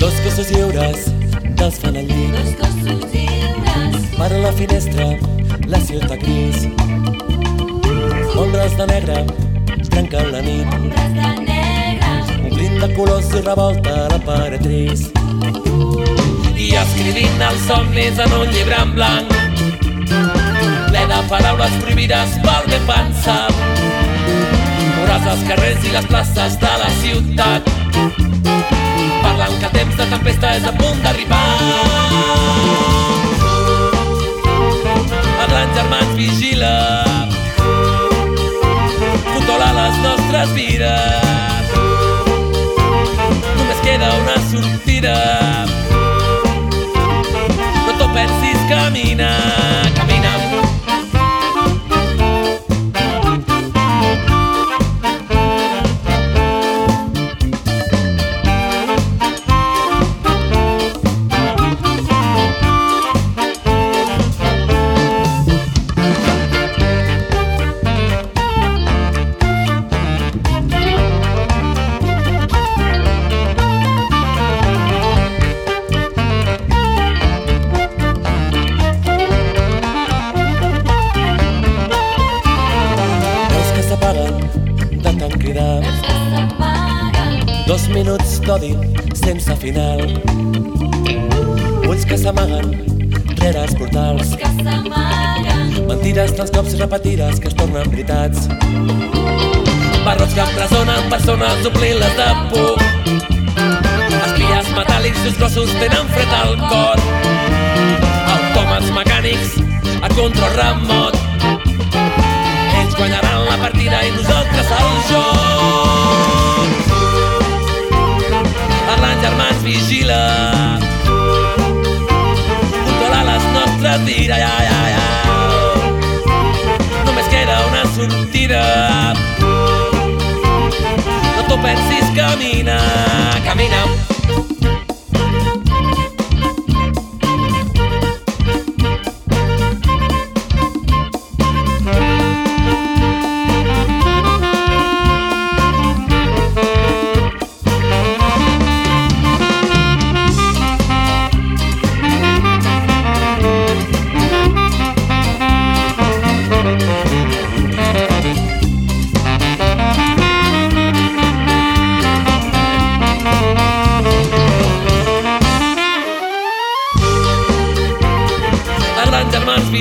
Dos cossos lliures dels fan al llit Dos cossos lliures Per a la finestra la ciutat gris. Ombres de negre trenquen la nit. Ombres de negre Omplint de colors i revolta la paretriz I escrivint els somnis en un llibre en blanc paraules prohibides pel ben pensar. Veuràs els carrers i les places de la ciutat. Parlant que temps de tempesta és a punt d'arribar. El gran germà ens vigila controla les nostres vides només queda una sortida minuts d'odi sense final. Ulls que s'amaguen rere els portals que Mentides dels cops repetides que es tornen veritats. Barrots que empresonen persones omplint-les de por. Espies metàl·lics i grossos tenen fred al cor. Autòmats mecànics a control remot vides ja, ja, ja. Només queda una sortida No t'ho pensis, camina, camina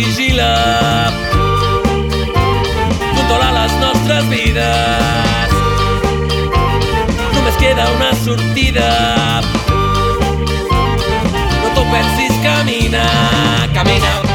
vigila. Controla les nostres vides. Només queda una sortida. No t'ho pensis, camina, camina